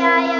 yeah.